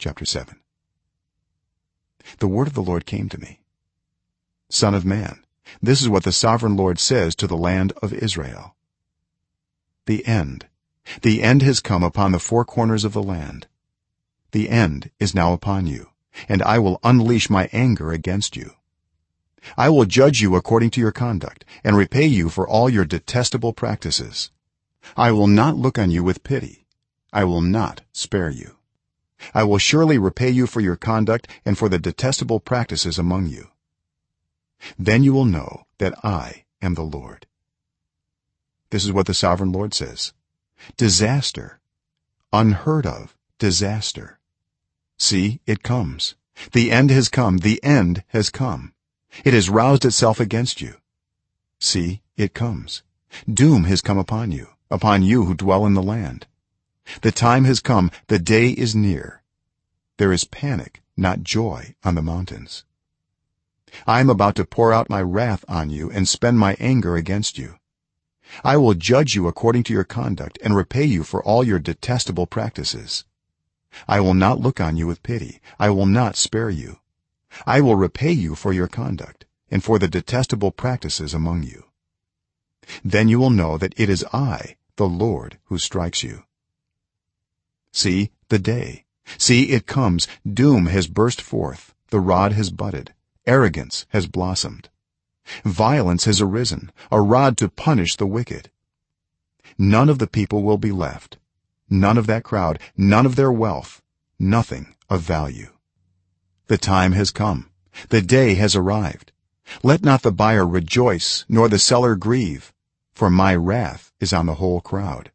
chapter 7 the word of the lord came to me. Son of man this is what the sovereign lord says to the land of israel. The end. The end has come upon the four corners of the land. The end is now upon you and i will unleash my anger against you. I will judge you according to your conduct and repay you for all your detestable practices. I will not look on you with pity. I will not spare you i will surely repay you for your conduct and for the detestable practices among you. Then you will know that i am the lord. This is what the sovereign lord says. Disaster. Unheard of disaster. See it comes. The end has come. The end has come. It has roused itself against you. See it comes. Doom has come upon you upon you who dwell in the land the time has come. The day is near. There is panic not joy on the mountains. I am about to pour out my wrath on you and spend my anger against you. I will judge you according to your conduct and repay you for all your detestable practices. I will not look on you with pity. I will not spare you. I will repay you for your conduct and for the detestable practices among you. Then you will know that it is i the lord who strikes you see the day. See it comes. Doom has burst forth. The rod has budded. Arrogance has blossomed. Violence has arisen. A rod to punish the wicked. None of the people will be left. None of that crowd. None of their wealth. Nothing of value. The time has come. The day has arrived. Let not the buyer rejoice nor the seller grieve for my wrath is on the whole crowd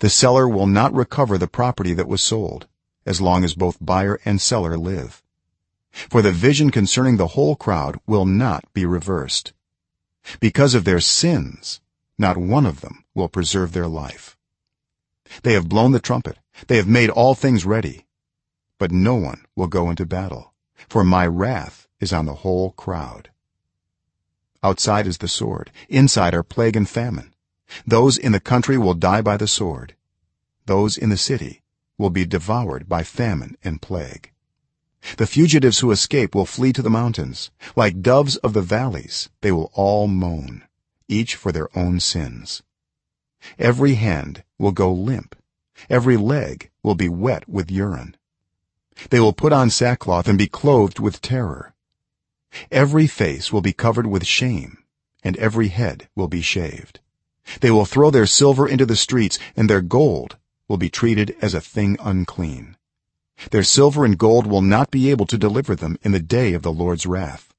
the seller will not recover the property that was sold as long as both buyer and seller live. For the vision concerning the whole crowd will not be reversed. Because of their sins not one of them will preserve their life. They have blown the trumpet. They have made all things ready. But no one will go into battle for my wrath is on the whole crowd. Outside is the sword. Inside are plague and famine those in the country will die by the sword. Those in the city will be devoured by famine and plague. The fugitives who escape will flee to the mountains. Like doves of the valleys they will all moan each for their own sins. Every hand will go limp. Every leg will be wet with urine. They will put on sackcloth and be clothed with terror. Every face will be covered with shame and every head will be shaved they will throw their silver into the streets and their gold will be treated as a thing unclean. Their silver and gold will not be able to deliver them in the day of the lord's wrath.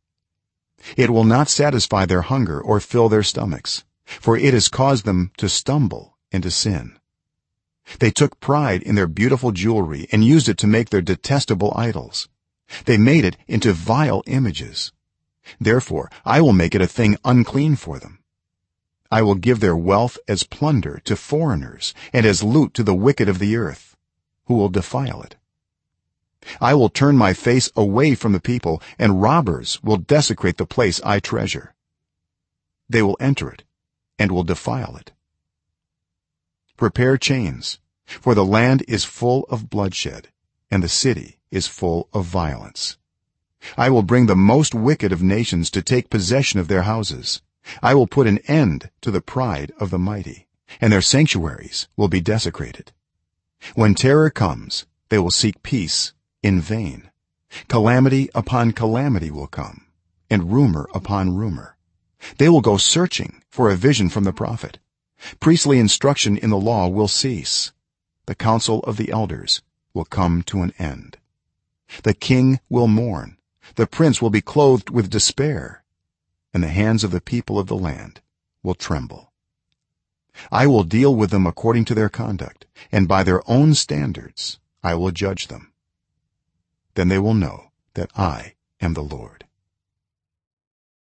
It will not satisfy their hunger or fill their stomachs for it has caused them to stumble into sin. They took pride in their beautiful jewelry and used it to make their detestable idols. They made it into vile images. Therefore i will make it a thing unclean for them i will give their wealth as plunder to foreigners and as loot to the wicked of the earth who will defile it. I will turn my face away from the people and robbers will desecrate the place i treasure. They will enter it and will defile it. Prepare chains for the land is full of bloodshed and the city is full of violence. I will bring the most wicked of nations to take possession of their houses i will put an end to the pride of the mighty and their sanctuaries will be desecrated. When terror comes they will seek peace in vain. Calamity upon calamity will come and rumor upon rumor. They will go searching for a vision from the prophet. Priestly instruction in the law will cease. The council of the elders will come to an end. The king will mourn. The prince will be clothed with despair and the hands of the people of the land will tremble. I will deal with them according to their conduct and by their own standards i will judge them. Then they will know that i am the lord